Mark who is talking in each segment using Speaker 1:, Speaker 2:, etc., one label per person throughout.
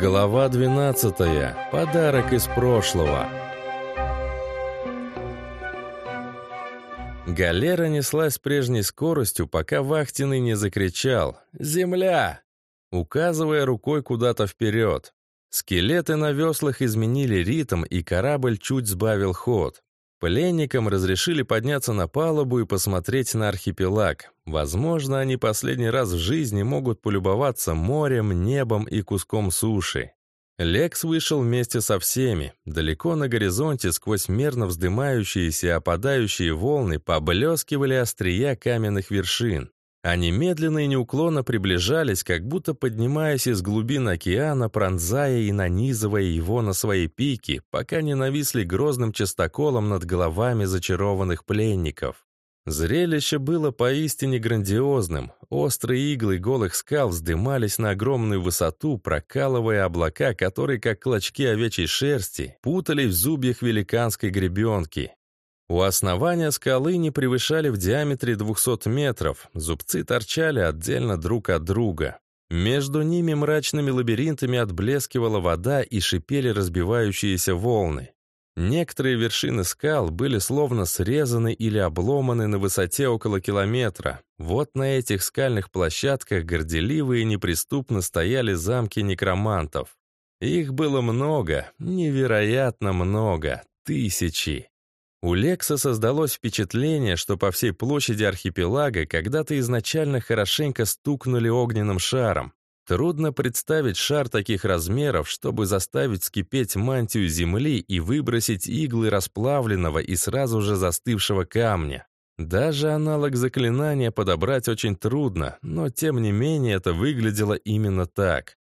Speaker 1: Глава 12. Подарок из прошлого. Галера неслась с прежней скоростью, пока вахтенный не закричал «Земля!», указывая рукой куда-то вперед. Скелеты на веслах изменили ритм, и корабль чуть сбавил ход. Пленникам разрешили подняться на палубу и посмотреть на архипелаг. Возможно, они последний раз в жизни могут полюбоваться морем, небом и куском суши. Лекс вышел вместе со всеми. Далеко на горизонте, сквозь мерно вздымающиеся и опадающие волны, поблескивали острия каменных вершин. Они медленно и неуклонно приближались, как будто поднимаясь из глубин океана, пронзая и нанизывая его на свои пики, пока не нависли грозным частоколом над головами зачарованных пленников. Зрелище было поистине грандиозным. Острые иглы голых скал вздымались на огромную высоту, прокалывая облака, которые, как клочки овечьей шерсти, путались в зубьях великанской гребенки. У основания скалы не превышали в диаметре 200 метров, зубцы торчали отдельно друг от друга. Между ними мрачными лабиринтами отблескивала вода и шипели разбивающиеся волны. Некоторые вершины скал были словно срезаны или обломаны на высоте около километра. Вот на этих скальных площадках горделивые и неприступно стояли замки некромантов. Их было много, невероятно много, тысячи. У Лекса создалось впечатление, что по всей площади архипелага когда-то изначально хорошенько стукнули огненным шаром. Трудно представить шар таких размеров, чтобы заставить скипеть мантию земли и выбросить иглы расплавленного и сразу же застывшего камня. Даже аналог заклинания подобрать очень трудно, но тем не менее это выглядело именно так.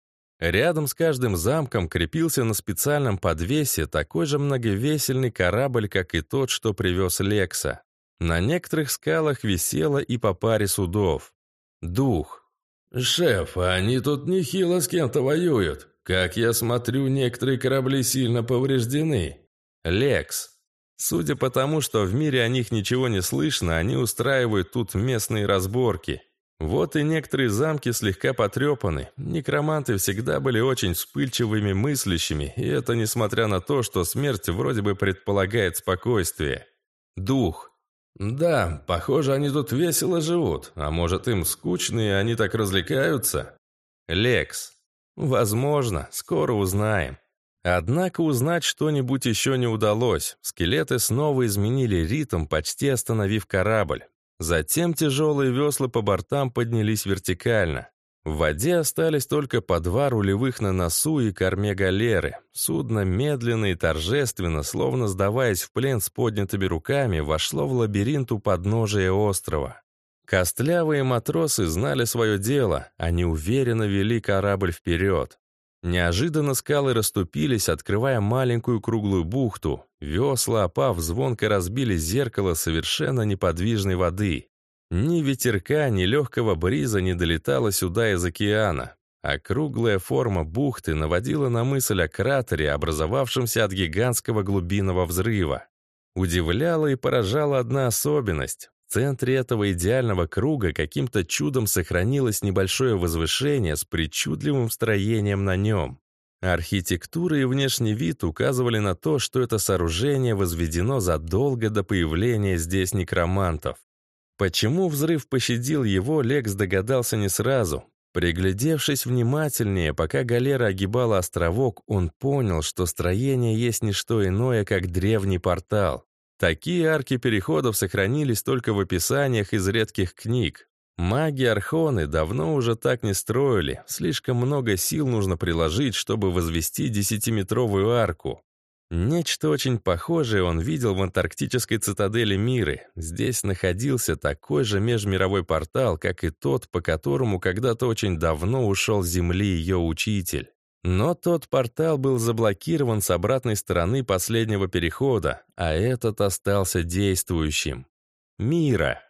Speaker 1: Рядом с каждым замком крепился на специальном подвесе такой же многовесельный корабль, как и тот, что привез Лекса. На некоторых скалах висело и по паре судов. Дух.
Speaker 2: «Шеф, они тут нехило с кем-то воюют. Как я смотрю, некоторые корабли сильно повреждены».
Speaker 1: Лекс. Судя по тому, что в мире о них ничего не слышно, они устраивают тут местные разборки. Вот и некоторые замки слегка потрепаны. Некроманты всегда были очень вспыльчивыми мыслящими, и это несмотря на то, что смерть вроде бы предполагает спокойствие. Дух. Да, похоже, они тут весело живут, а может им скучно, и они так развлекаются? Лекс. Возможно, скоро узнаем. Однако узнать что-нибудь еще не удалось. Скелеты снова изменили ритм, почти остановив корабль. Затем тяжелые весла по бортам поднялись вертикально. В воде остались только по два рулевых на носу и корме галеры. Судно медленно и торжественно, словно сдаваясь в плен с поднятыми руками, вошло в лабиринт у подножия острова. Костлявые матросы знали свое дело, они уверенно вели корабль вперед. Неожиданно скалы расступились, открывая маленькую круглую бухту. Весла, опав, звонко разбили зеркало совершенно неподвижной воды. Ни ветерка, ни легкого бриза не долетало сюда из океана. А круглая форма бухты наводила на мысль о кратере, образовавшемся от гигантского глубинного взрыва. Удивляла и поражала одна особенность. Центре этого идеального круга каким-то чудом сохранилось небольшое возвышение с причудливым строением на нем. Архитектура и внешний вид указывали на то, что это сооружение возведено задолго до появления здесь некромантов. Почему взрыв пощадил его, Лекс догадался не сразу. Приглядевшись внимательнее, пока галера огибала островок, он понял, что строение есть не что иное, как древний портал. Такие арки переходов сохранились только в описаниях из редких книг. Маги Архоны давно уже так не строили, слишком много сил нужно приложить, чтобы возвести десятиметровую арку. Нечто очень похожее он видел в антарктической цитадели Миры. Здесь находился такой же межмировой портал, как и тот, по которому когда-то очень давно ушел с Земли ее учитель. Но тот портал был заблокирован с обратной стороны последнего перехода, а этот остался действующим. Мира.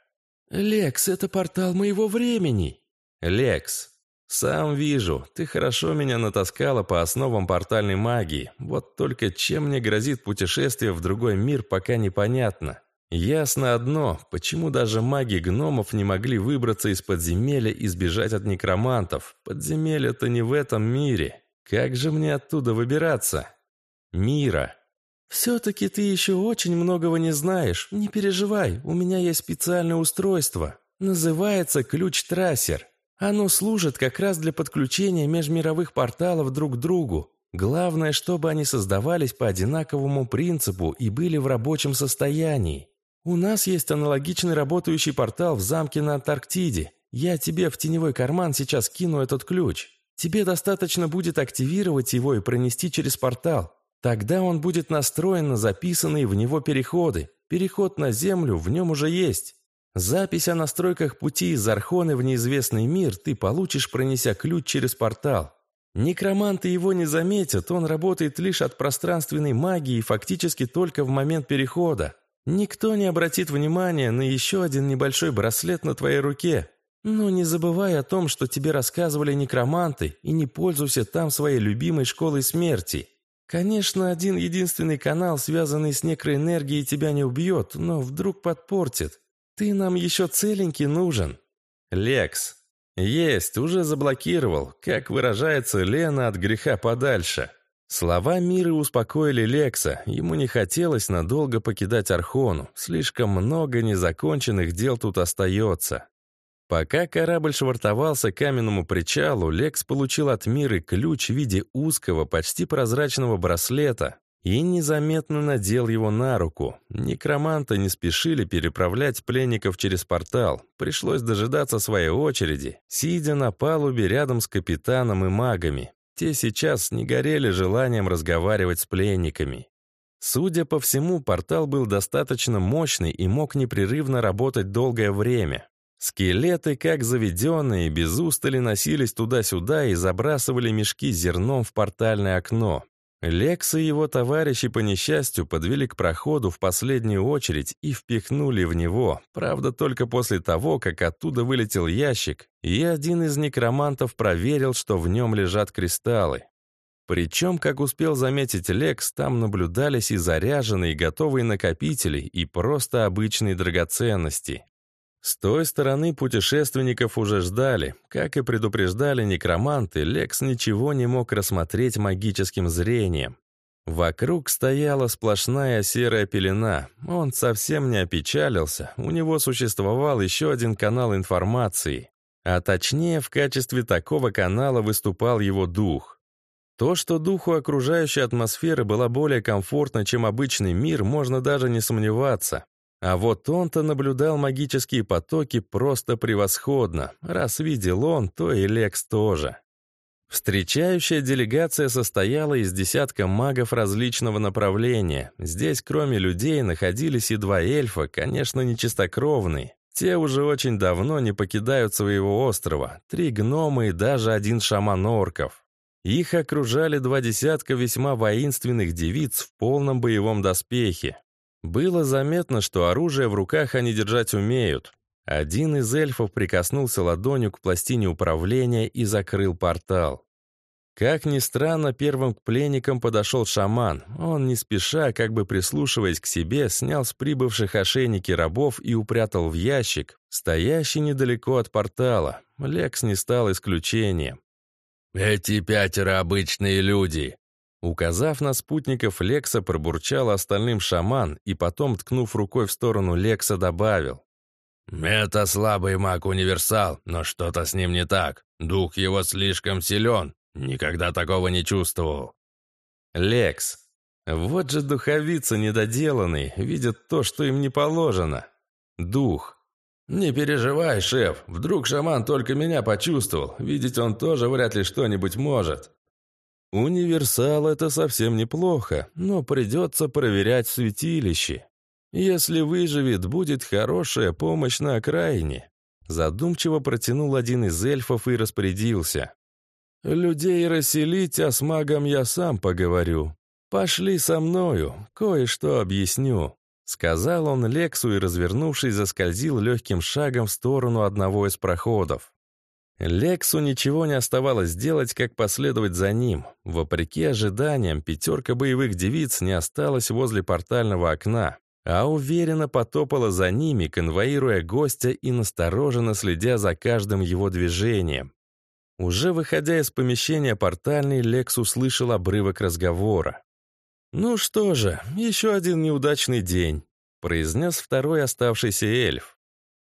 Speaker 1: «Лекс, это портал моего времени!» «Лекс, сам вижу, ты хорошо меня натаскала по основам портальной магии, вот только чем мне грозит путешествие в другой мир, пока непонятно. Ясно одно, почему даже маги гномов не могли выбраться из подземелья и сбежать от некромантов. Подземелье-то не в этом мире. Как же мне оттуда выбираться? Мира. «Все-таки ты еще очень многого не знаешь. Не переживай, у меня есть специальное устройство. Называется ключ-трассер. Оно служит как раз для подключения межмировых порталов друг к другу. Главное, чтобы они создавались по одинаковому принципу и были в рабочем состоянии. У нас есть аналогичный работающий портал в замке на Антарктиде. Я тебе в теневой карман сейчас кину этот ключ. Тебе достаточно будет активировать его и пронести через портал. Тогда он будет настроен на записанные в него переходы. Переход на Землю в нем уже есть. Запись о настройках пути из Архоны в неизвестный мир ты получишь, пронеся ключ через портал. Некроманты его не заметят, он работает лишь от пространственной магии и фактически только в момент перехода. Никто не обратит внимания на еще один небольшой браслет на твоей руке. Но не забывай о том, что тебе рассказывали некроманты, и не пользуйся там своей любимой школой смерти. Конечно, один единственный канал, связанный с некроэнергией, тебя не убьет, но вдруг подпортит. Ты нам еще целенький нужен. Лекс. Есть, уже заблокировал. Как выражается Лена, от греха подальше. Слова Миры успокоили Лекса. Ему не хотелось надолго покидать Архону. Слишком много незаконченных дел тут остается. Пока корабль швартовался к каменному причалу, Лекс получил от Миры ключ в виде узкого, почти прозрачного браслета и незаметно надел его на руку. Некроманты не спешили переправлять пленников через портал. Пришлось дожидаться своей очереди, сидя на палубе рядом с капитаном и магами. Те сейчас не горели желанием разговаривать с пленниками. Судя по всему, портал был достаточно мощный и мог непрерывно работать долгое время. Скелеты, как заведенные, без устали носились туда-сюда и забрасывали мешки зерном в портальное окно. Лекс и его товарищи по несчастью подвели к проходу в последнюю очередь и впихнули в него, правда, только после того, как оттуда вылетел ящик, и один из некромантов проверил, что в нем лежат кристаллы. Причем, как успел заметить Лекс, там наблюдались и заряженные, готовые накопители, и просто обычные драгоценности. С той стороны путешественников уже ждали. Как и предупреждали некроманты, Лекс ничего не мог рассмотреть магическим зрением. Вокруг стояла сплошная серая пелена. Он совсем не опечалился, у него существовал еще один канал информации. А точнее, в качестве такого канала выступал его дух. То, что духу окружающей атмосферы была более комфортна, чем обычный мир, можно даже не сомневаться. А вот он-то наблюдал магические потоки просто превосходно. Раз видел он, то и Лекс тоже. Встречающая делегация состояла из десятка магов различного направления. Здесь, кроме людей, находились и два эльфа, конечно, не чистокровные. Те уже очень давно не покидают своего острова. Три гнома и даже один шаман орков. Их окружали два десятка весьма воинственных девиц в полном боевом доспехе. Было заметно, что оружие в руках они держать умеют. Один из эльфов прикоснулся ладонью к пластине управления и закрыл портал. Как ни странно, первым к пленникам подошел шаман. Он не спеша, как бы прислушиваясь к себе, снял с прибывших ошейники рабов и упрятал в ящик, стоящий недалеко от портала. Лекс не стал исключением.
Speaker 2: «Эти пятеро обычные люди.
Speaker 1: Указав на спутников Лекса, пробурчал остальным шаман и потом, ткнув рукой в сторону Лекса, добавил.
Speaker 2: «Это слабый маг-универсал, но что-то с ним не так. Дух его слишком силен. Никогда такого не чувствовал».
Speaker 1: «Лекс. Вот же духовица недоделанный, видят то, что им не положено. Дух. «Не переживай, шеф, вдруг шаман только меня почувствовал, видеть он тоже вряд ли что-нибудь может. Универсал — это совсем неплохо, но придется проверять святилище. Если выживет, будет хорошая помощь на окраине. Задумчиво протянул один из эльфов и распорядился. «Людей расселить, а с магом я сам поговорю. Пошли со мною, кое-что объясню», — сказал он Лексу и, развернувшись, заскользил легким шагом в сторону одного из проходов. Лексу ничего не оставалось делать, как последовать за ним. Вопреки ожиданиям, пятерка боевых девиц не осталась возле портального окна, а уверенно потопала за ними, конвоируя гостя и настороженно следя за каждым его движением. Уже выходя из помещения портальный, Лекс услышал обрывок разговора. «Ну что же, еще один неудачный день», — произнес второй оставшийся эльф.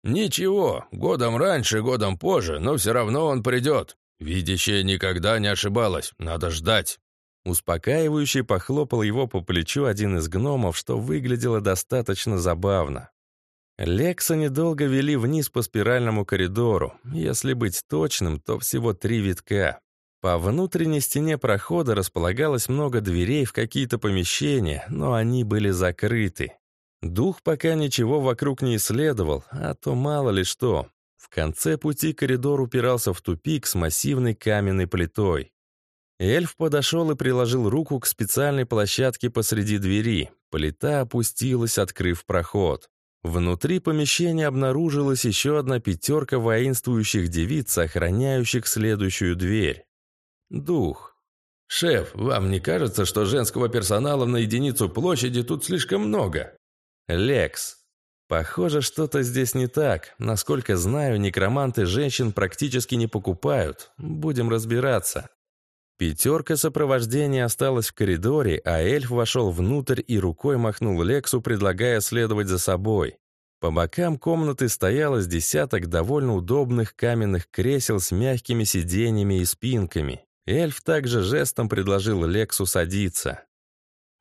Speaker 2: «Ничего, годом раньше, годом позже, но все равно он придет. Видящая никогда не ошибалась, надо ждать».
Speaker 1: Успокаивающий похлопал его по плечу один из гномов, что выглядело достаточно забавно. Лекса недолго вели вниз по спиральному коридору. Если быть точным, то всего три витка. По внутренней стене прохода располагалось много дверей в какие-то помещения, но они были закрыты. Дух пока ничего вокруг не исследовал, а то мало ли что. В конце пути коридор упирался в тупик с массивной каменной плитой. Эльф подошел и приложил руку к специальной площадке посреди двери. Плита опустилась, открыв проход. Внутри помещения обнаружилась еще одна пятерка воинствующих девиц, охраняющих следующую дверь. Дух. «Шеф, вам не кажется, что женского персонала на единицу площади тут слишком много?» Лекс. Похоже, что-то здесь не так. Насколько знаю, некроманты женщин практически не покупают. Будем разбираться. Пятерка сопровождения осталась в коридоре, а эльф вошел внутрь и рукой махнул Лексу, предлагая следовать за собой. По бокам комнаты стоялось десяток довольно удобных каменных кресел с мягкими сиденьями и спинками. Эльф также жестом предложил Лексу садиться.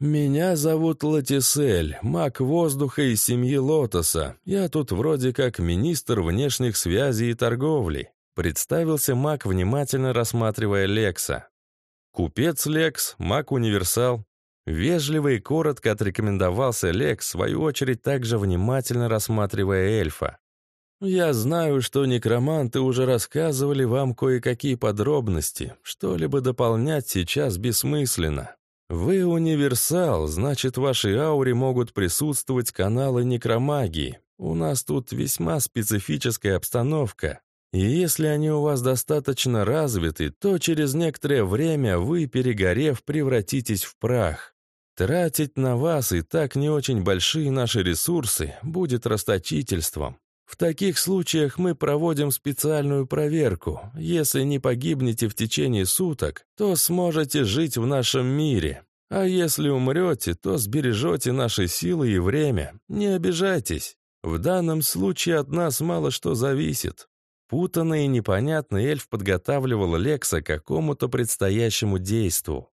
Speaker 1: «Меня зовут Латисель, маг воздуха из семьи Лотоса. Я тут вроде как министр внешних связей и торговли», представился маг, внимательно рассматривая Лекса. Купец Лекс, маг-универсал. Вежливо и коротко отрекомендовался Лекс, в свою очередь также внимательно рассматривая эльфа. «Я знаю, что некроманты уже рассказывали вам кое-какие подробности. Что-либо дополнять сейчас бессмысленно. Вы универсал, значит, в вашей ауре могут присутствовать каналы некромагии. У нас тут весьма специфическая обстановка. И если они у вас достаточно развиты, то через некоторое время вы, перегорев, превратитесь в прах. Тратить на вас и так не очень большие наши ресурсы будет расточительством. В таких случаях мы проводим специальную проверку. Если не погибнете в течение суток, то сможете жить в нашем мире. А если умрете, то сбережете наши силы и время. Не обижайтесь. В данном случае от нас мало что зависит. Путанный и непонятный эльф подготавливал Лекса к какому-то предстоящему действу.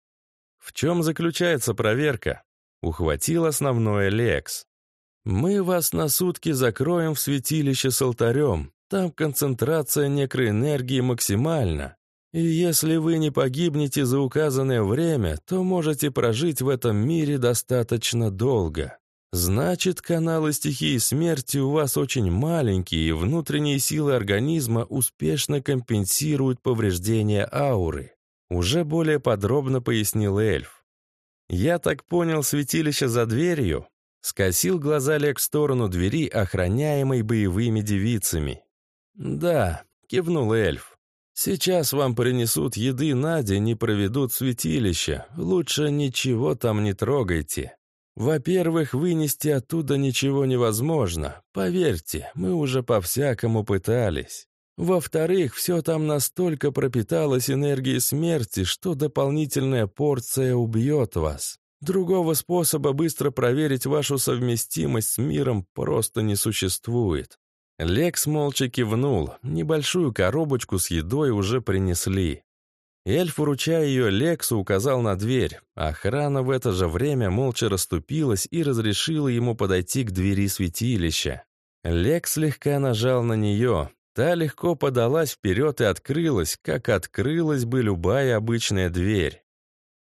Speaker 1: В чем заключается проверка? Ухватил основное Лекс. Мы вас на сутки закроем в святилище с алтарем. Там концентрация некроэнергии максимальна. И если вы не погибнете за указанное время, то можете прожить в этом мире достаточно долго. Значит, каналы стихии смерти у вас очень маленькие, и внутренние силы организма успешно компенсируют повреждения ауры. Уже более подробно пояснил эльф. Я так понял, святилище за дверью? Скосил глаза Лек в сторону двери, охраняемой боевыми девицами. «Да», — кивнул эльф. «Сейчас вам принесут еды на день и проведут святилище. Лучше ничего там не трогайте. Во-первых, вынести оттуда ничего невозможно. Поверьте, мы уже по-всякому пытались. Во-вторых, все там настолько пропиталось энергией смерти, что дополнительная порция убьет вас. Другого способа быстро проверить вашу совместимость с миром просто не существует. Лекс молча кивнул. Небольшую коробочку с едой уже принесли. Эльф, вручая ее Лексу, указал на дверь. Охрана в это же время молча расступилась и разрешила ему подойти к двери святилища. Лекс слегка нажал на нее. Та легко подалась вперед и открылась, как открылась бы любая обычная дверь.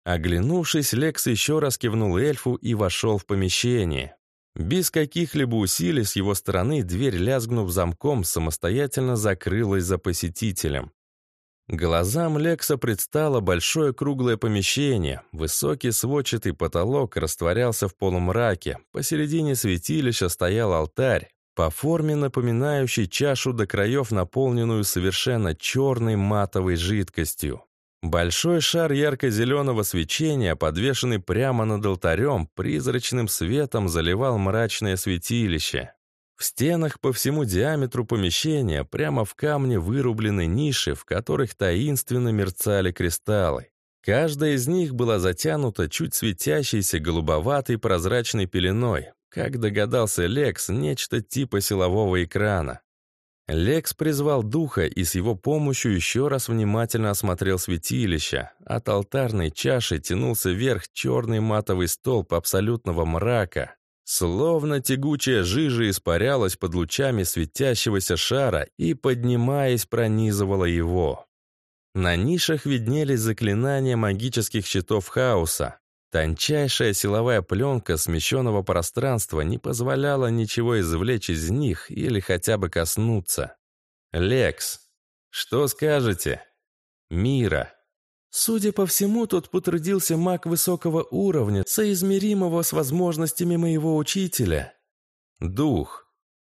Speaker 1: Оглянувшись, Лекс еще раз кивнул эльфу и вошел в помещение. Без каких-либо усилий с его стороны дверь, лязгнув замком, самостоятельно закрылась за посетителем. Глазам Лекса предстало большое круглое помещение. Высокий сводчатый потолок растворялся в полумраке. Посередине святилища стоял алтарь, по форме напоминающий чашу до краев, наполненную совершенно черной матовой жидкостью. Большой шар ярко-зеленого свечения, подвешенный прямо над алтарем, призрачным светом заливал мрачное святилище. В стенах по всему диаметру помещения прямо в камне вырублены ниши, в которых таинственно мерцали кристаллы. Каждая из них была затянута чуть светящейся голубоватой прозрачной пеленой, как догадался Лекс, нечто типа силового экрана. Лекс призвал духа и с его помощью еще раз внимательно осмотрел святилище. От алтарной чаши тянулся вверх черный матовый столб абсолютного мрака, Словно тягучая жижа испарялась под лучами светящегося шара и, поднимаясь, пронизывала его. На нишах виднелись заклинания магических щитов хаоса. Тончайшая силовая пленка смещенного пространства не позволяла ничего извлечь из них или хотя бы коснуться. «Лекс, что скажете?» «Мира». Судя по всему, тут потрудился маг высокого уровня, соизмеримого с возможностями моего учителя. Дух.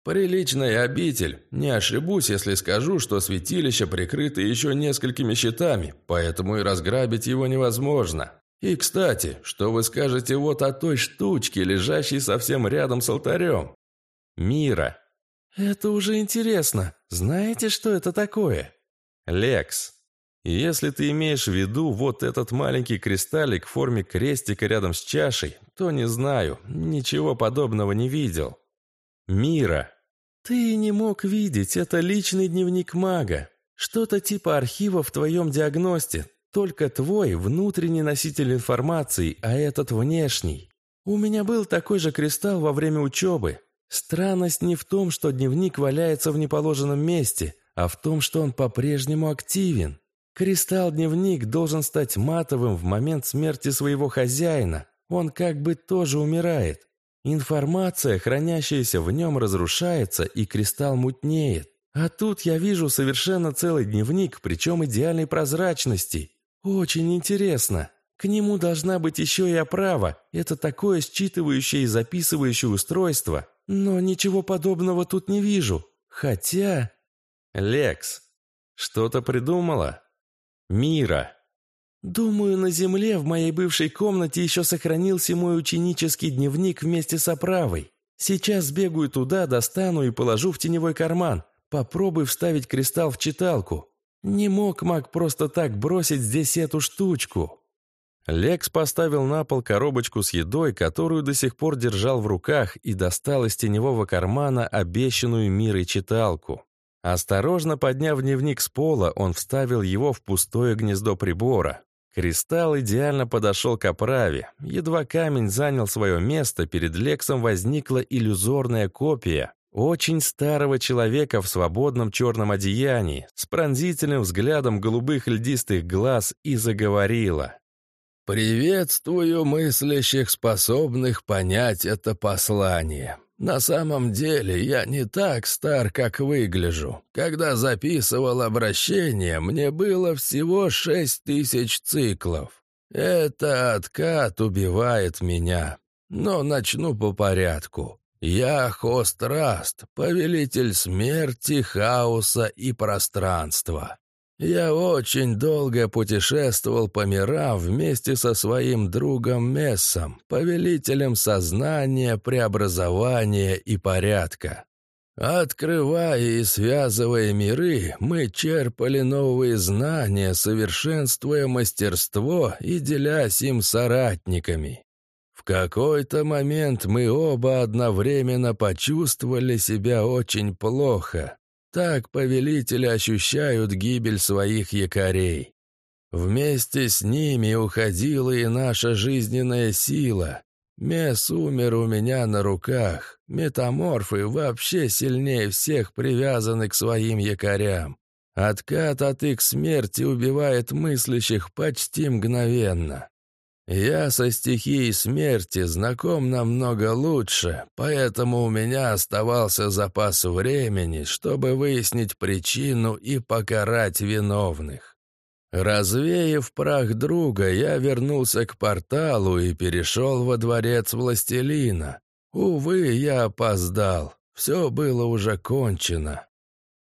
Speaker 1: Приличная обитель. Не ошибусь, если скажу, что святилище прикрыто еще несколькими щитами, поэтому и разграбить его невозможно. И, кстати, что вы скажете вот о той штучке, лежащей совсем рядом с алтарем? Мира. Это уже интересно. Знаете, что это такое? Лекс. Если ты имеешь в виду вот этот маленький кристаллик в форме крестика рядом с чашей, то не знаю, ничего подобного не видел. Мира. Ты не мог видеть, это личный дневник мага. Что-то типа архива в твоем диагносте, только твой внутренний носитель информации, а этот внешний. У меня был такой же кристалл во время учебы. Странность не в том, что дневник валяется в неположенном месте, а в том, что он по-прежнему активен. Кристалл-дневник должен стать матовым в момент смерти своего хозяина. Он как бы тоже умирает. Информация, хранящаяся в нем, разрушается, и кристалл мутнеет. А тут я вижу совершенно целый дневник, причем идеальной прозрачности. Очень интересно. К нему должна быть еще и оправа. Это такое считывающее и записывающее устройство. Но ничего подобного тут не вижу. Хотя... Лекс, что-то придумала? Мира. Думаю, на земле в моей бывшей комнате еще сохранился мой ученический дневник вместе с оправой. Сейчас сбегаю туда, достану и положу в теневой карман. Попробуй вставить кристалл в читалку. Не мог маг просто так бросить здесь эту штучку. Лекс поставил на пол коробочку с едой, которую до сих пор держал в руках, и достал из теневого кармана обещанную мирой читалку. Осторожно подняв дневник с пола, он вставил его в пустое гнездо прибора. Кристалл идеально подошел к оправе. Едва камень занял свое место, перед Лексом возникла иллюзорная копия очень старого человека в свободном черном одеянии, с пронзительным взглядом голубых льдистых глаз и заговорила. «Приветствую мыслящих, способных понять это послание. На самом деле я не так стар, как выгляжу. Когда записывал обращение, мне было всего шесть тысяч циклов. Это откат убивает меня. Но начну по порядку. Я Хостраст, повелитель смерти, хаоса и пространства. Я очень долго путешествовал по мирам вместе со своим другом Мессом, повелителем сознания, преобразования и порядка. Открывая и связывая миры, мы черпали новые знания, совершенствуя мастерство и делясь им соратниками. Какой-то момент мы оба одновременно почувствовали себя очень плохо, так повелители ощущают гибель своих якорей. Вместе с ними уходила и наша жизненная сила. Мес умер у меня на руках. Метаморфы вообще сильнее всех привязаны к своим якорям. Откат от их смерти убивает мыслящих почти мгновенно. Я со стихией смерти знаком намного лучше, поэтому у меня оставался запас времени, чтобы выяснить причину и покарать виновных. Развеяв прах друга, я вернулся к порталу и перешел во дворец Властелина. Увы, я опоздал, все было уже кончено.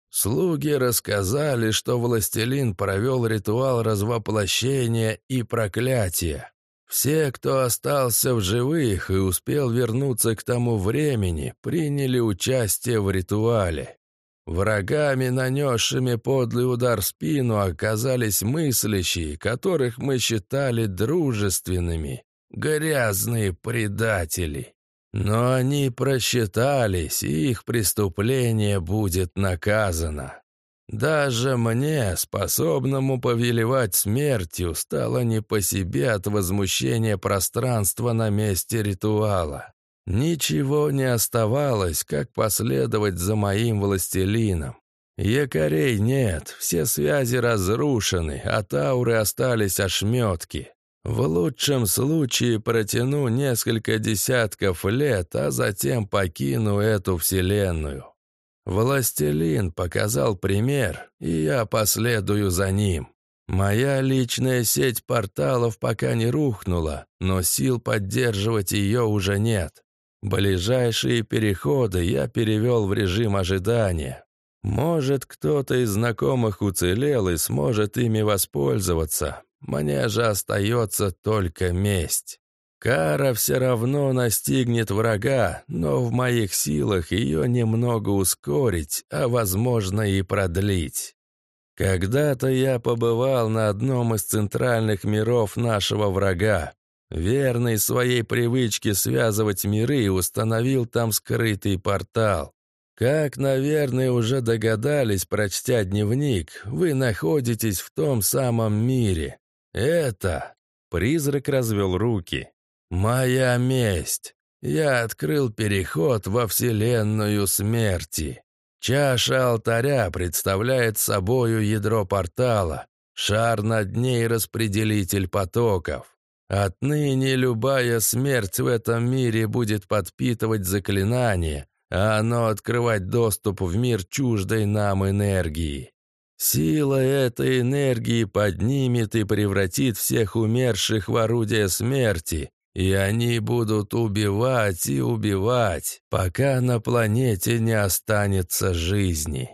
Speaker 1: Слуги рассказали, что Властелин провел ритуал развоплощения и проклятия.
Speaker 2: Все, кто остался в живых и успел вернуться к тому времени, приняли участие в ритуале. Врагами, нанесшими подлый удар в спину, оказались мыслящие, которых мы считали дружественными, грязные предатели. Но они просчитались, и их преступление будет наказано. Даже мне, способному повелевать смертью, стало не по себе от возмущения пространства на месте ритуала. Ничего не оставалось, как последовать за моим властелином. Якорей нет, все связи разрушены, от ауры остались ошметки. В лучшем случае протяну несколько десятков лет, а затем покину эту вселенную. Властелин показал пример, и я последую за ним. Моя личная сеть порталов пока не рухнула, но сил поддерживать ее уже нет. Ближайшие переходы я перевел в режим ожидания. Может, кто-то из знакомых уцелел и сможет ими воспользоваться. Мне же остается только месть. Кара все равно настигнет врага, но в моих силах ее немного ускорить, а возможно и продлить. Когда-то я побывал на одном из центральных миров нашего врага, Верный своей привычке связывать миры установил там скрытый портал. Как, наверное, уже догадались, прочтя дневник, вы находитесь в том самом мире. Это... Призрак развел руки. «Моя месть. Я открыл переход во вселенную смерти. Чаша алтаря представляет собою ядро портала, шар над ней распределитель потоков. Отныне любая смерть в этом мире будет подпитывать заклинание, а оно открывать доступ в мир чуждой нам энергии. Сила этой энергии поднимет и превратит всех умерших в орудие смерти, и они будут убивать и убивать, пока на планете не останется жизни.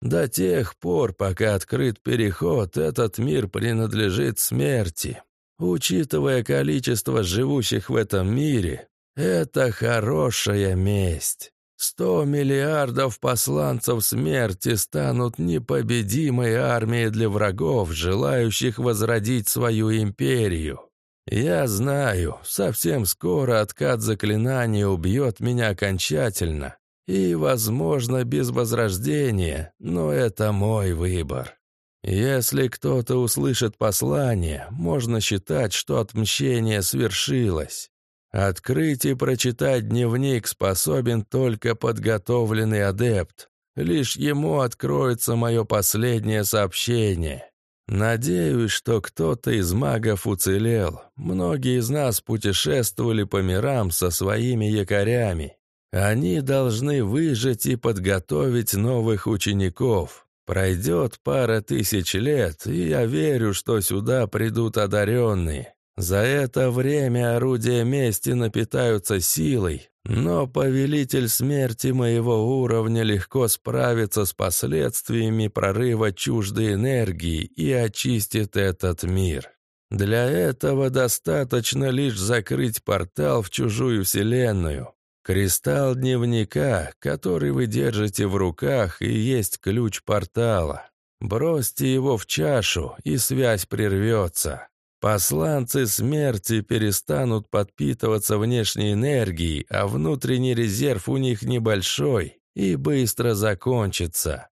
Speaker 2: До тех пор, пока открыт переход, этот мир принадлежит смерти, Учитывая количество живущих в этом мире, это хорошая месть. Сто миллиардов посланцев смерти станут непобедимой армией для врагов, желающих возродить свою империю. Я знаю, совсем скоро откат заклинания убьет меня окончательно. И, возможно, без возрождения, но это мой выбор. Если кто-то услышит послание, можно считать, что отмщение свершилось. Открыть и прочитать дневник способен только подготовленный адепт. Лишь ему откроется мое последнее сообщение. Надеюсь, что кто-то из магов уцелел. Многие из нас путешествовали по мирам со своими якорями. Они должны выжить и подготовить новых учеников. Пройдет пара тысяч лет, и я верю, что сюда придут одаренные. За это время орудия мести напитаются силой, но повелитель смерти моего уровня легко справится с последствиями прорыва чуждой энергии и очистит этот мир. Для этого достаточно лишь закрыть портал в чужую вселенную. Кристалл дневника, который вы держите в руках, и есть ключ портала. Бросьте его в чашу, и связь прервется. Посланцы смерти перестанут подпитываться внешней энергией, а внутренний резерв у них небольшой и быстро закончится.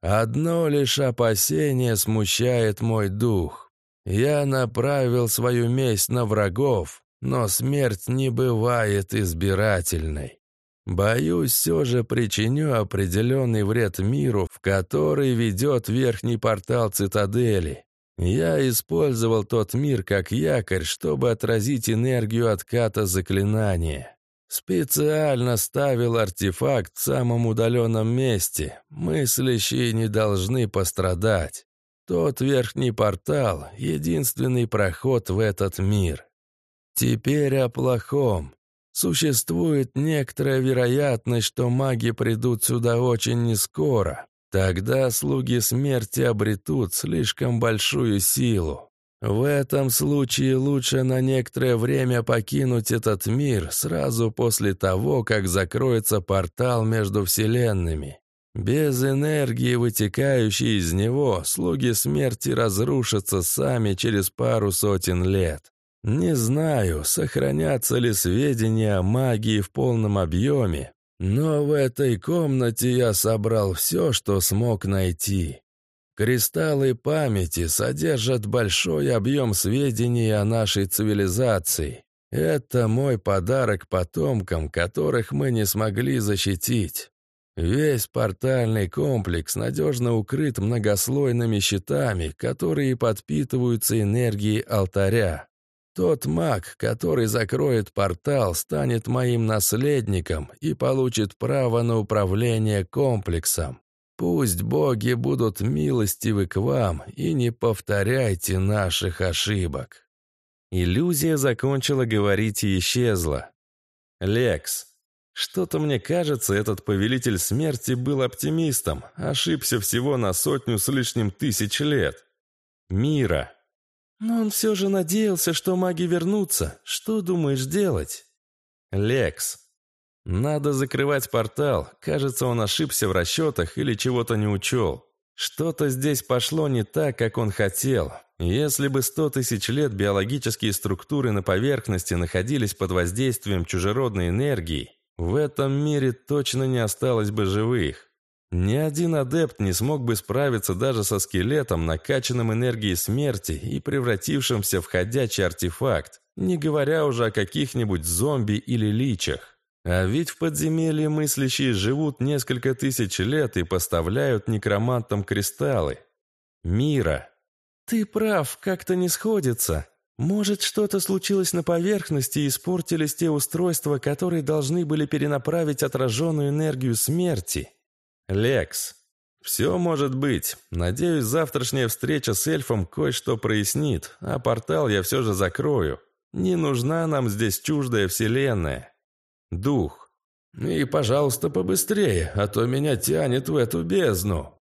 Speaker 2: Одно лишь опасение смущает мой дух. Я направил свою месть на врагов, но смерть не бывает избирательной. Боюсь, все же причиню определенный вред миру, в который ведет верхний портал цитадели. Я использовал тот мир как якорь, чтобы отразить энергию отката заклинания. Специально ставил артефакт в самом удаленном месте. Мыслящие не должны пострадать. Тот верхний портал — единственный проход в этот мир. Теперь о плохом. Существует некоторая вероятность, что маги придут сюда очень нескоро. Тогда слуги смерти обретут слишком большую силу. В этом случае лучше на некоторое время покинуть этот мир сразу после того, как закроется портал между вселенными. Без энергии, вытекающей из него, слуги смерти разрушатся сами через пару сотен лет. Не знаю, сохранятся ли сведения о магии в полном объеме, но в этой комнате я собрал все, что смог найти. Кристаллы памяти содержат большой объем сведений о нашей цивилизации. Это мой подарок потомкам, которых мы не смогли защитить. Весь портальный комплекс надежно укрыт многослойными щитами, которые подпитываются энергией алтаря. Тот маг, который закроет портал, станет моим наследником и получит право на управление комплексом. Пусть боги будут милостивы к вам и не повторяйте наших ошибок».
Speaker 1: Иллюзия закончила говорить и исчезла. «Лекс, что-то мне кажется, этот повелитель смерти был оптимистом, ошибся всего на сотню с лишним тысяч лет. Мира. Но он все же надеялся, что маги вернутся. Что думаешь делать?» «Лекс, надо закрывать портал. Кажется, он ошибся в расчетах или чего-то не учел. Что-то здесь пошло не так, как он хотел. Если бы сто тысяч лет биологические структуры на поверхности находились под воздействием чужеродной энергии, в этом мире точно не осталось бы живых. Ни один адепт не смог бы справиться даже со скелетом, накачанным энергией смерти и превратившимся в ходячий артефакт, не говоря уже о каких-нибудь зомби или личах. А ведь в подземелье мыслящие живут несколько тысяч лет и поставляют некромантам кристаллы. Мира. Ты прав, как-то не сходится. Может, что-то случилось на поверхности и испортились те устройства, которые должны были перенаправить отраженную энергию смерти. Лекс. Все может быть. Надеюсь, завтрашняя встреча с эльфом кое-что прояснит, а портал я все же закрою. Не нужна нам здесь чуждая вселенная. Дух. И, пожалуйста, побыстрее, а то меня тянет в эту бездну.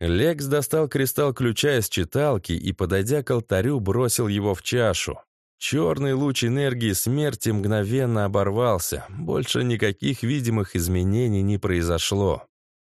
Speaker 1: Лекс достал кристалл ключа из читалки и, подойдя к алтарю, бросил его в чашу. Черный луч энергии смерти мгновенно оборвался. Больше никаких видимых изменений не произошло.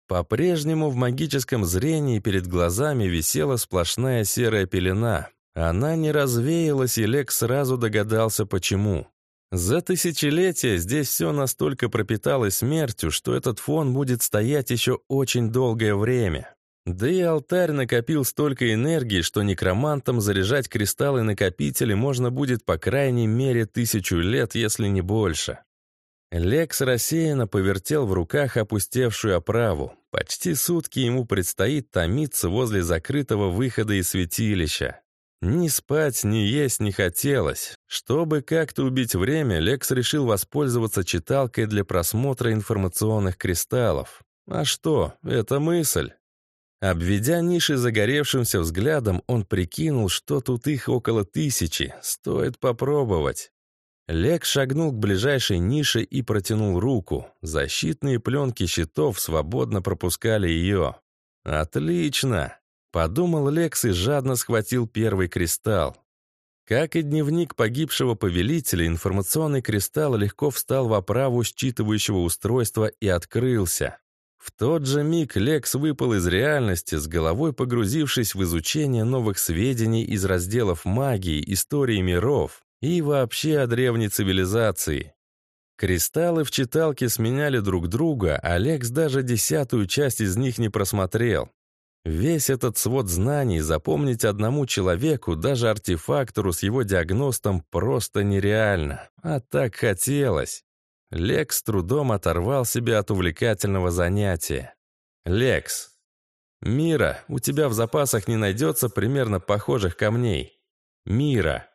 Speaker 1: По-прежнему в магическом зрении перед глазами висела сплошная серая пелена. Она не развеялась, и Лекс сразу догадался, почему. За тысячелетия здесь все настолько пропиталось смертью, что этот фон будет стоять еще очень долгое время. Да и алтарь накопил столько энергии, что некромантам заряжать кристаллы-накопители можно будет по крайней мере тысячу лет, если не больше. Лекс рассеянно повертел в руках опустевшую оправу. Почти сутки ему предстоит томиться возле закрытого выхода из святилища. Ни спать, ни есть не хотелось. Чтобы как-то убить время, Лекс решил воспользоваться читалкой для просмотра информационных кристаллов. А что, это мысль. Обведя ниши загоревшимся взглядом, он прикинул, что тут их около тысячи. Стоит попробовать. Лекс шагнул к ближайшей нише и протянул руку. Защитные пленки щитов свободно пропускали ее. «Отлично! Подумал Лекс и жадно схватил первый кристалл. Как и дневник погибшего повелителя, информационный кристалл легко встал в оправу считывающего устройства и открылся. В тот же миг Лекс выпал из реальности, с головой погрузившись в изучение новых сведений из разделов магии, истории миров и вообще о древней цивилизации. Кристаллы в читалке сменяли друг друга, а Лекс даже десятую часть из них не просмотрел. Весь этот свод знаний запомнить одному человеку, даже артефактору с его диагностом, просто нереально. А так хотелось. Лекс трудом оторвал себя от увлекательного занятия. «Лекс, Мира, у тебя в запасах не найдется примерно похожих камней. Мира».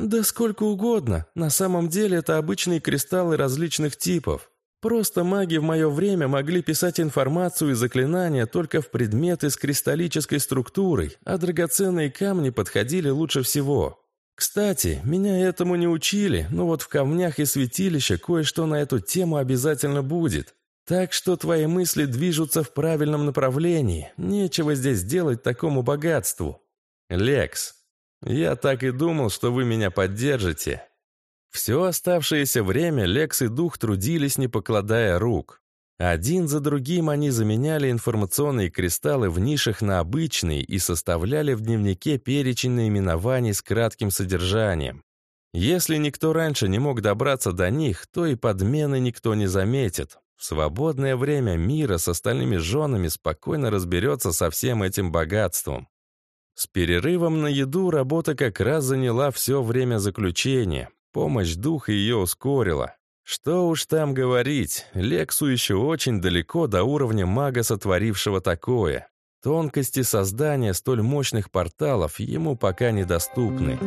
Speaker 1: «Да сколько угодно. На самом деле это обычные кристаллы различных типов. Просто маги в мое время могли писать информацию и заклинания только в предметы с кристаллической структурой, а драгоценные камни подходили лучше всего. Кстати, меня этому не учили, но вот в камнях и святилище кое-что на эту тему обязательно будет. Так что твои мысли движутся в правильном направлении. Нечего здесь делать такому богатству. Лекс, Я так и думал, что вы меня поддержите». Все оставшееся время Лекс и Дух трудились, не покладая рук. Один за другим они заменяли информационные кристаллы в нишах на обычные и составляли в дневнике перечень наименований с кратким содержанием. Если никто раньше не мог добраться до них, то и подмены никто не заметит. В свободное время мира с остальными женами спокойно разберется со всем этим богатством. С перерывом на еду работа как раз заняла все время заключения. Помощь духа ее ускорила. Что уж там говорить, Лексу еще очень далеко до уровня мага, сотворившего такое. Тонкости создания столь мощных порталов ему пока недоступны.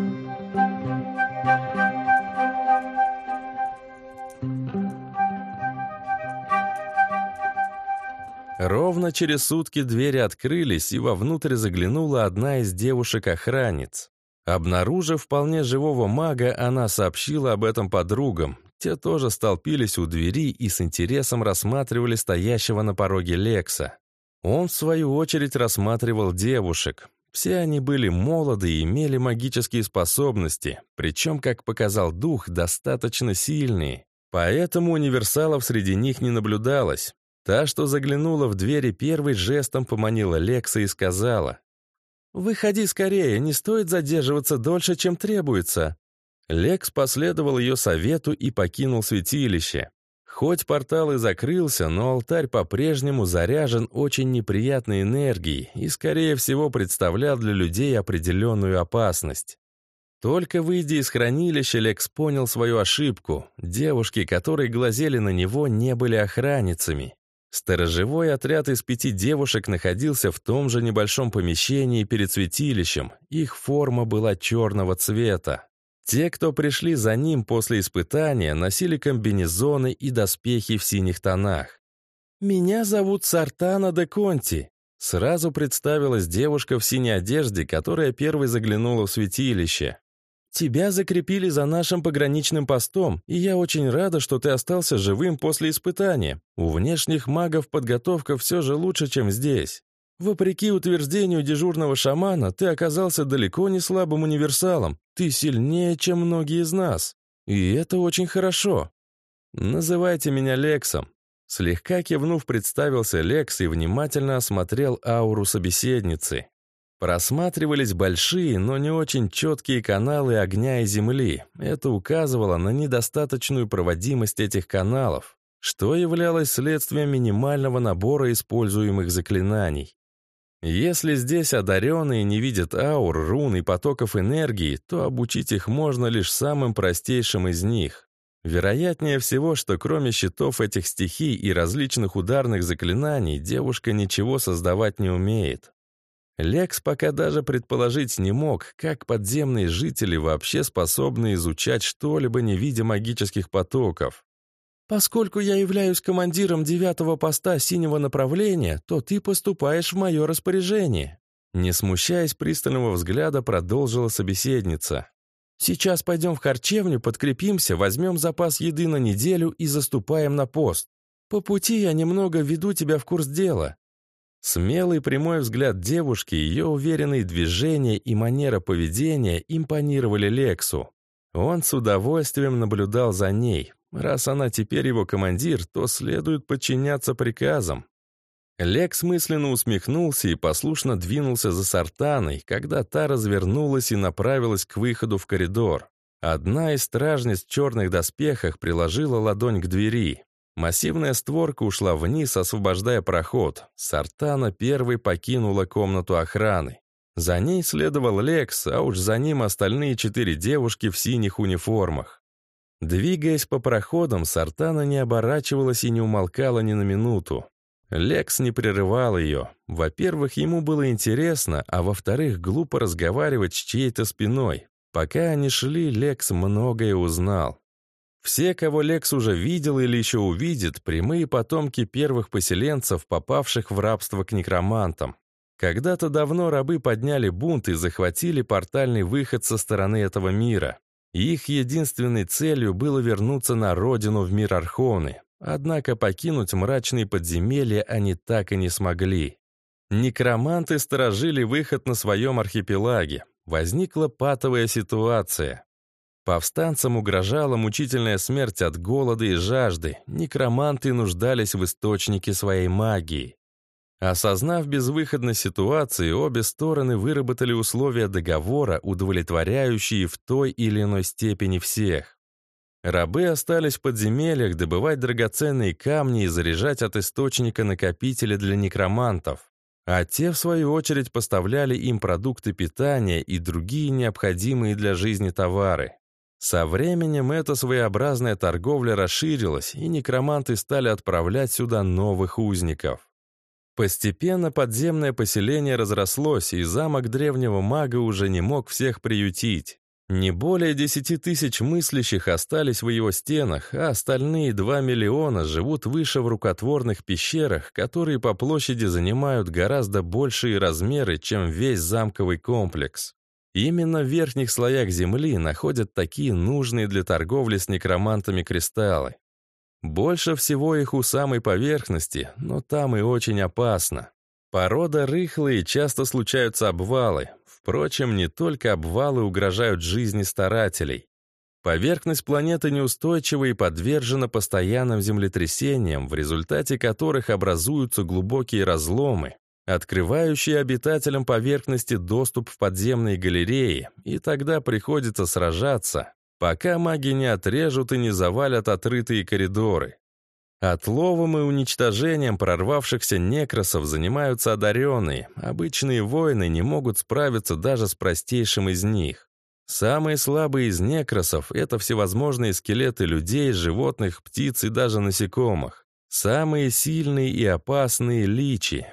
Speaker 1: Ровно через сутки двери открылись, и вовнутрь заглянула одна из девушек-охранниц. Обнаружив вполне живого мага, она сообщила об этом подругам. Те тоже столпились у двери и с интересом рассматривали стоящего на пороге Лекса. Он, в свою очередь, рассматривал девушек. Все они были молоды и имели магические способности, причем, как показал дух, достаточно сильные. Поэтому универсалов среди них не наблюдалось. Та, что заглянула в двери первой, жестом поманила Лекса и сказала, «Выходи скорее, не стоит задерживаться дольше, чем требуется. Лекс последовал ее совету и покинул святилище. Хоть портал и закрылся, но алтарь по-прежнему заряжен очень неприятной энергией и, скорее всего, представлял для людей определенную опасность. Только выйдя из хранилища, Лекс понял свою ошибку. Девушки, которые глазели на него, не были охранницами. Сторожевой отряд из пяти девушек находился в том же небольшом помещении перед святилищем. Их форма была черного цвета. Те, кто пришли за ним после испытания, носили комбинезоны и доспехи в синих тонах. «Меня зовут Сартана де Конти», — сразу представилась девушка в синей одежде, которая первой заглянула в святилище. «Тебя закрепили за нашим пограничным постом, и я очень рада, что ты остался живым после испытания. У внешних магов подготовка все же лучше, чем здесь. Вопреки утверждению дежурного шамана, ты оказался далеко не слабым универсалом. Ты сильнее, чем многие из нас. И это очень хорошо. Называйте меня Лексом. Слегка кивнув, представился Лекс и внимательно осмотрел ауру собеседницы. Просматривались большие, но не очень четкие каналы огня и земли. Это указывало на недостаточную проводимость этих каналов, что являлось следствием минимального набора используемых заклинаний. Если здесь одаренные не видят аур, рун и потоков энергии, то обучить их можно лишь самым простейшим из них. Вероятнее всего, что кроме щитов этих стихий и различных ударных заклинаний, девушка ничего создавать не умеет. Лекс пока даже предположить не мог, как подземные жители вообще способны изучать что-либо, не видя магических потоков. Поскольку я являюсь командиром девятого поста синего направления, то ты поступаешь в мое распоряжение». Не смущаясь пристального взгляда, продолжила собеседница. «Сейчас пойдем в харчевню, подкрепимся, возьмем запас еды на неделю и заступаем на пост. По пути я немного веду тебя в курс дела». Смелый прямой взгляд девушки, ее уверенные движения и манера поведения импонировали Лексу. Он с удовольствием наблюдал за ней, Раз она теперь его командир, то следует подчиняться приказам. Лекс мысленно усмехнулся и послушно двинулся за Сартаной, когда та развернулась и направилась к выходу в коридор. Одна из стражниц в черных доспехах приложила ладонь к двери. Массивная створка ушла вниз, освобождая проход. Сартана первой покинула комнату охраны. За ней следовал Лекс, а уж за ним остальные четыре девушки в синих униформах. Двигаясь по проходам, Сартана не оборачивалась и не умолкала ни на минуту. Лекс не прерывал ее. Во-первых, ему было интересно, а во-вторых, глупо разговаривать с чьей-то спиной. Пока они шли, Лекс многое узнал. Все, кого Лекс уже видел или еще увидит, прямые потомки первых поселенцев, попавших в рабство к некромантам. Когда-то давно рабы подняли бунт и захватили портальный выход со стороны этого мира. Их единственной целью было вернуться на родину в мир Архоны, однако покинуть мрачные подземелья они так и не смогли. Некроманты сторожили выход на своем архипелаге. возникла патовая ситуация. Повстанцам угрожала мучительная смерть от голода и жажды, некроманты нуждались в источнике своей магии. Осознав безвыходность ситуации, обе стороны выработали условия договора, удовлетворяющие в той или иной степени всех. Рабы остались в подземельях добывать драгоценные камни и заряжать от источника накопители для некромантов. А те, в свою очередь, поставляли им продукты питания и другие необходимые для жизни товары. Со временем эта своеобразная торговля расширилась, и некроманты стали отправлять сюда новых узников. Постепенно подземное поселение разрослось, и замок древнего мага уже не мог всех приютить. Не более десяти тысяч мыслящих остались в его стенах, а остальные два миллиона живут выше в рукотворных пещерах, которые по площади занимают гораздо большие размеры, чем весь замковый комплекс. Именно в верхних слоях земли находят такие нужные для торговли с некромантами кристаллы. Больше всего их у самой поверхности, но там и очень опасно. Порода рыхлая часто случаются обвалы. Впрочем, не только обвалы угрожают жизни старателей. Поверхность планеты неустойчива и подвержена постоянным землетрясениям, в результате которых образуются глубокие разломы, открывающие обитателям поверхности доступ в подземные галереи, и тогда приходится сражаться, пока маги не отрежут и не завалят отрытые коридоры. Отловом и уничтожением прорвавшихся некросов занимаются одаренные. Обычные воины не могут справиться даже с простейшим из них. Самые слабые из некросов — это всевозможные скелеты людей, животных, птиц и даже насекомых. Самые сильные и опасные — личи.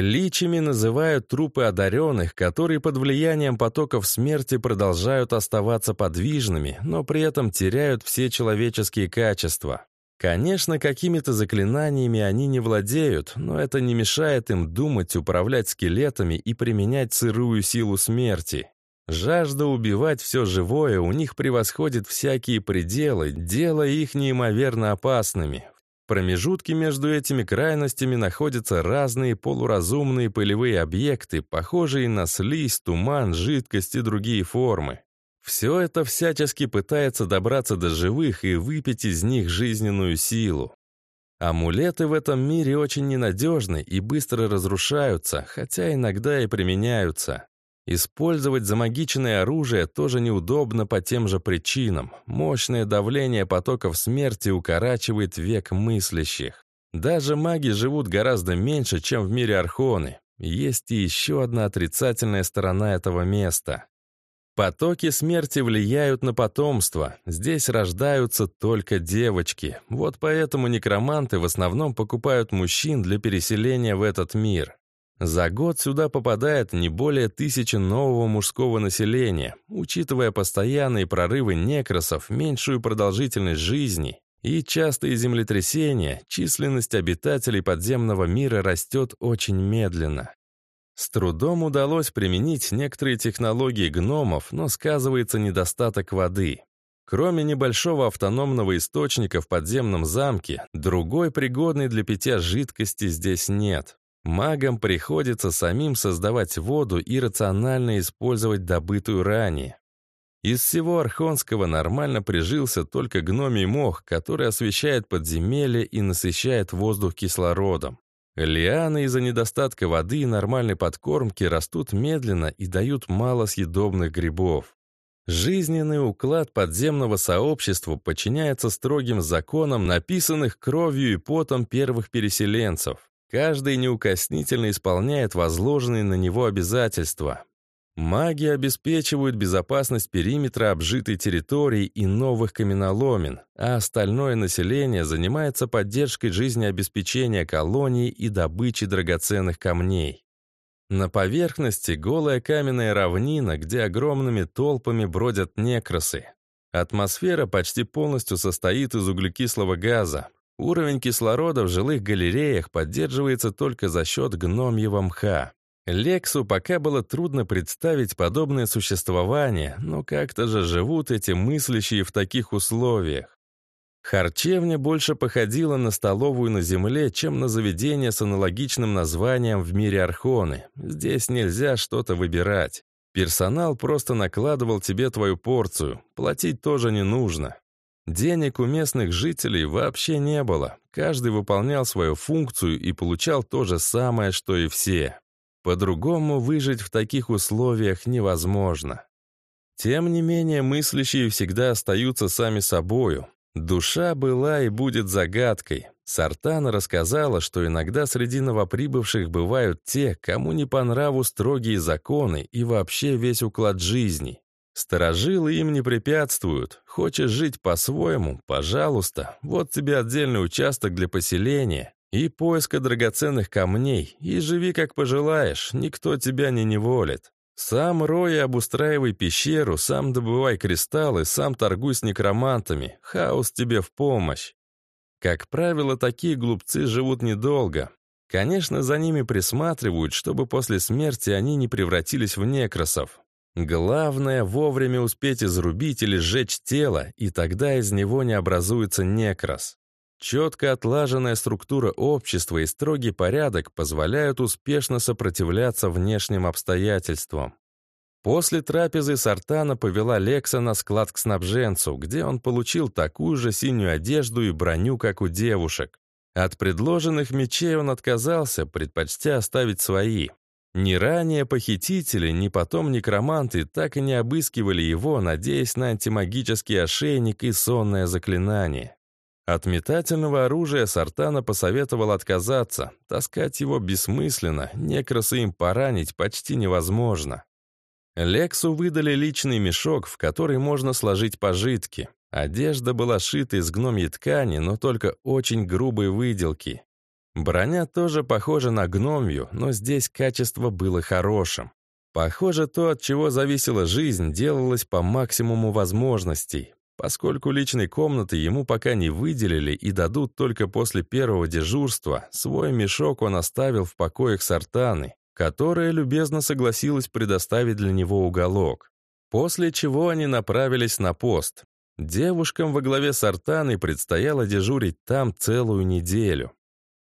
Speaker 1: Личами называют трупы одаренных, которые под влиянием потоков смерти продолжают оставаться подвижными, но при этом теряют все человеческие качества. Конечно, какими-то заклинаниями они не владеют, но это не мешает им думать, управлять скелетами и применять сырую силу смерти. Жажда убивать все живое у них превосходит всякие пределы, делая их неимоверно опасными. Промежутке между этими крайностями находятся разные полуразумные пылевые объекты, похожие на слизь, туман, жидкость и другие формы. Все это всячески пытается добраться до живых и выпить из них жизненную силу. Амулеты в этом мире очень ненадежны и быстро разрушаются, хотя иногда и применяются. Использовать замагиченное оружие тоже неудобно по тем же причинам. Мощное давление потоков смерти укорачивает век мыслящих. Даже маги живут гораздо меньше, чем в мире Архоны. Есть и еще одна отрицательная сторона этого места. Потоки смерти влияют на потомство. Здесь рождаются только девочки. Вот поэтому некроманты в основном покупают мужчин для переселения в этот мир. За год сюда попадает не более тысячи нового мужского населения, учитывая постоянные прорывы некросов, меньшую продолжительность жизни и частые землетрясения, численность обитателей подземного мира растет очень медленно. С трудом удалось применить некоторые технологии гномов, но сказывается недостаток воды. Кроме небольшого автономного источника в подземном замке, другой пригодной для питья жидкости здесь нет. Магам приходится самим создавать воду и рационально использовать добытую ранее. Из всего Архонского нормально прижился только гномий мох, который освещает подземелье и насыщает воздух кислородом. Лианы из-за недостатка воды и нормальной подкормки растут медленно и дают мало съедобных грибов. Жизненный уклад подземного сообщества подчиняется строгим законам, написанных кровью и потом первых переселенцев. Каждый неукоснительно исполняет возложенные на него обязательства. Маги обеспечивают безопасность периметра обжитой территории и новых каменоломен, а остальное население занимается поддержкой жизнеобеспечения колоний и добычей драгоценных камней. На поверхности голая каменная равнина, где огромными толпами бродят некросы. Атмосфера почти полностью состоит из углекислого газа. Уровень кислорода в жилых галереях поддерживается только за счет гномьего мха. Лексу пока было трудно представить подобное существование, но как-то же живут эти мыслящие в таких условиях. Харчевня больше походила на столовую на земле, чем на заведение с аналогичным названием в мире Архоны. Здесь нельзя что-то выбирать. Персонал просто накладывал тебе твою порцию, платить тоже не нужно. Денег у местных жителей вообще не было, каждый выполнял свою функцию и получал то же самое, что и все. По-другому выжить в таких условиях невозможно. Тем не менее, мыслящие всегда остаются сами собою. Душа была и будет загадкой. Сартана рассказала, что иногда среди новоприбывших бывают те, кому не по нраву строгие законы и вообще весь уклад жизни. Старожилы им не препятствуют. Хочешь жить по-своему? Пожалуйста. Вот тебе отдельный участок для поселения и поиска драгоценных камней, и живи как пожелаешь, никто тебя не неволит. Сам рой и обустраивай пещеру, сам добывай кристаллы, сам торгуй с некромантами. Хаос тебе в помощь. Как правило, такие глупцы живут недолго. Конечно, за ними присматривают, чтобы после смерти они не превратились в некросов. Главное — вовремя успеть изрубить или сжечь тело, и тогда из него не образуется некрос. Четко отлаженная структура общества и строгий порядок позволяют успешно сопротивляться внешним обстоятельствам. После трапезы Сартана повела Лекса на склад к снабженцу, где он получил такую же синюю одежду и броню, как у девушек. От предложенных мечей он отказался, предпочтя оставить свои. Ни ранее похитители, ни потом некроманты так и не обыскивали его, надеясь на антимагический ошейник и сонное заклинание. От метательного оружия Сартана посоветовал отказаться. Таскать его бессмысленно, некросы им поранить почти невозможно. Лексу выдали личный мешок, в который можно сложить пожитки. Одежда была шита из гномьей ткани, но только очень грубой выделки. Броня тоже похожа на гномью, но здесь качество было хорошим. Похоже, то, от чего зависела жизнь, делалось по максимуму возможностей. Поскольку личной комнаты ему пока не выделили и дадут только после первого дежурства, свой мешок он оставил в покоях Сартаны, которая любезно согласилась предоставить для него уголок. После чего они направились на пост. Девушкам во главе Сартаны предстояло дежурить там целую неделю.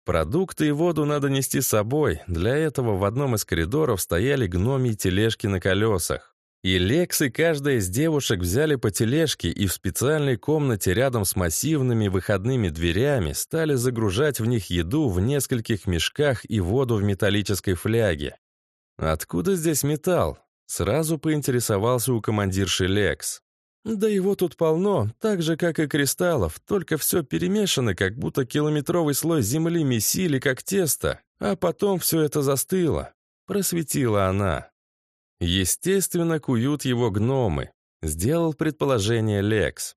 Speaker 1: Продукты и воду надо нести с собой, для этого в одном из коридоров стояли гномьи тележки на колесах. И Лекс, и каждая из девушек взяли по тележке и в специальной комнате рядом с массивными выходными дверями стали загружать в них еду в нескольких мешках и воду в металлической фляге. «Откуда здесь металл?» Сразу поинтересовался у командирши Лекс. «Да его тут полно, так же, как и кристаллов, только все перемешано, как будто километровый слой земли месили, как тесто, а потом все это застыло», — просветила она. Естественно, куют его гномы, сделал предположение Лекс.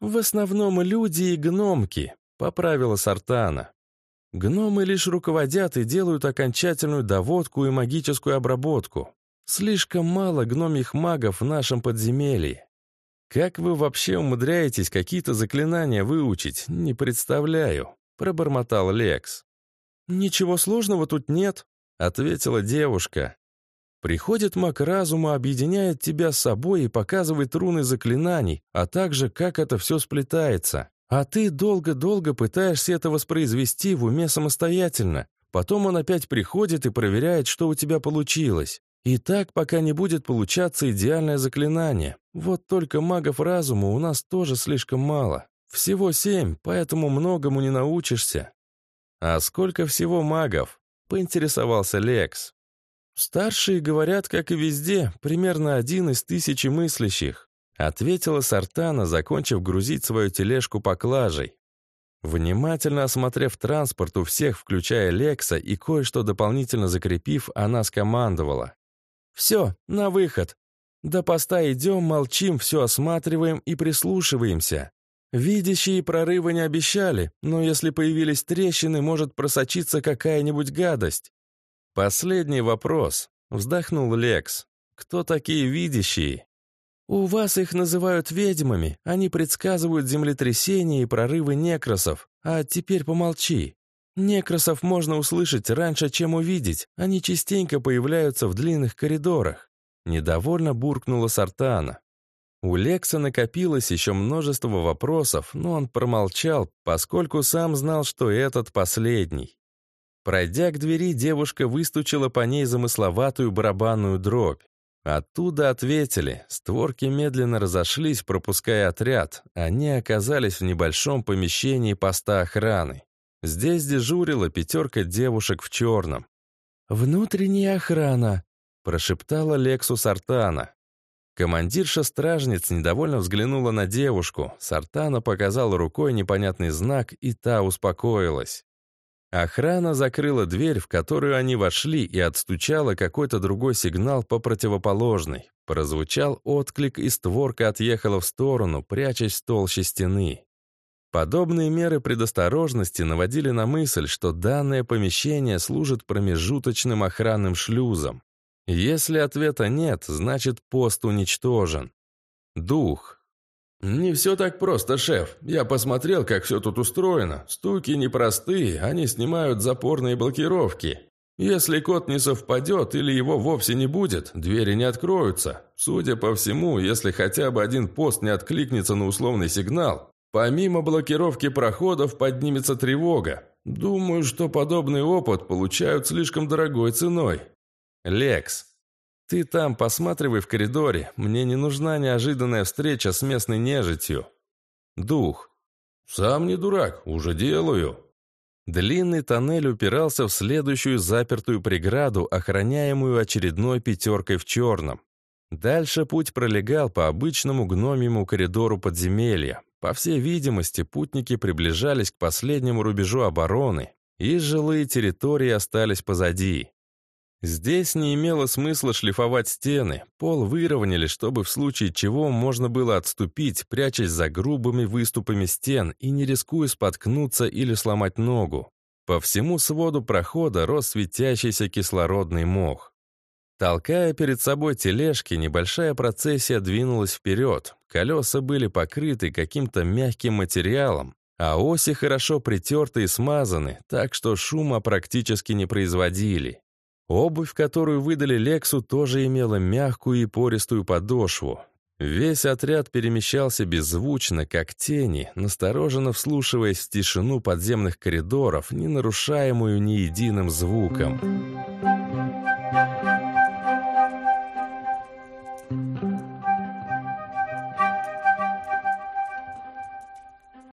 Speaker 1: В основном люди и гномки, поправила Сартана. Гномы лишь руководят и делают окончательную доводку и магическую обработку. Слишком мало гномих магов в нашем подземелье. Как вы вообще умудряетесь какие-то заклинания выучить, не представляю, пробормотал Лекс. Ничего сложного тут нет, ответила девушка. Приходит маг разума, объединяет тебя с собой и показывает руны заклинаний, а также как это все сплетается. А ты долго-долго пытаешься это воспроизвести в уме самостоятельно. Потом он опять приходит и проверяет, что у тебя получилось. И так, пока не будет получаться идеальное заклинание. Вот только магов разума у нас тоже слишком мало. Всего семь, поэтому многому не научишься. А сколько всего магов? Поинтересовался Лекс. «Старшие говорят, как и везде, примерно один из тысячи мыслящих», ответила Сартана, закончив грузить свою тележку поклажей. Внимательно осмотрев транспорт у всех, включая Лекса, и кое-что дополнительно закрепив, она скомандовала. «Все, на выход. До поста идем, молчим, все осматриваем и прислушиваемся. Видящие прорывы не обещали, но если появились трещины, может просочиться какая-нибудь гадость. «Последний вопрос», — вздохнул Лекс. «Кто такие видящие?» «У вас их называют ведьмами. Они предсказывают землетрясения и прорывы некросов. А теперь помолчи. Некросов можно услышать раньше, чем увидеть. Они частенько появляются в длинных коридорах». Недовольно буркнула Сартана. У Лекса накопилось еще множество вопросов, но он промолчал, поскольку сам знал, что этот последний. Пройдя к двери, девушка выстучила по ней замысловатую барабанную дробь. Оттуда ответили. Створки медленно разошлись, пропуская отряд. Они оказались в небольшом помещении поста охраны. Здесь дежурила пятерка девушек в черном.
Speaker 2: «Внутренняя охрана», — прошептала Лексус Артана.
Speaker 1: Командирша стражниц недовольно взглянула на девушку. Сартана показала рукой непонятный знак, и та успокоилась. Охрана закрыла дверь, в которую они вошли, и отстучала какой-то другой сигнал по противоположной. Прозвучал отклик, и створка отъехала в сторону, прячась в толще стены. Подобные меры предосторожности наводили на мысль, что данное помещение служит промежуточным охранным шлюзом. Если ответа нет, значит пост уничтожен. Дух. «Не все так просто, шеф. Я посмотрел, как все тут устроено. Стуки непростые, они снимают запорные блокировки. Если код не совпадет или его вовсе не будет, двери не откроются. Судя по всему, если хотя бы один пост не откликнется на условный сигнал, помимо блокировки проходов поднимется тревога. Думаю, что подобный опыт получают слишком дорогой ценой. «Лекс, ты там посматривай в коридоре. Мне не нужна неожиданная встреча с местной нежитью». «Дух». «Сам не дурак, уже делаю». Длинный тоннель упирался в следующую запертую преграду, охраняемую очередной пятеркой в черном. Дальше путь пролегал по обычному гномьему коридору подземелья. По всей видимости, путники приближались к последнему рубежу обороны, и жилые территории остались позади. Здесь не имело смысла шлифовать стены, пол выровняли, чтобы в случае чего можно было отступить, прячась за грубыми выступами стен и не рискуя споткнуться или сломать ногу. По всему своду прохода рос светящийся кислородный мох. Толкая перед собой тележки, небольшая процессия двинулась вперед. Колеса были покрыты каким-то мягким материалом, а оси хорошо притерты и смазаны, так что шума практически не производили. Обувь, которую выдали Лексу, тоже имела мягкую и пористую подошву. Весь отряд перемещался беззвучно, как тени, настороженно вслушиваясь в тишину подземных коридоров, не нарушаемую ни единым звуком.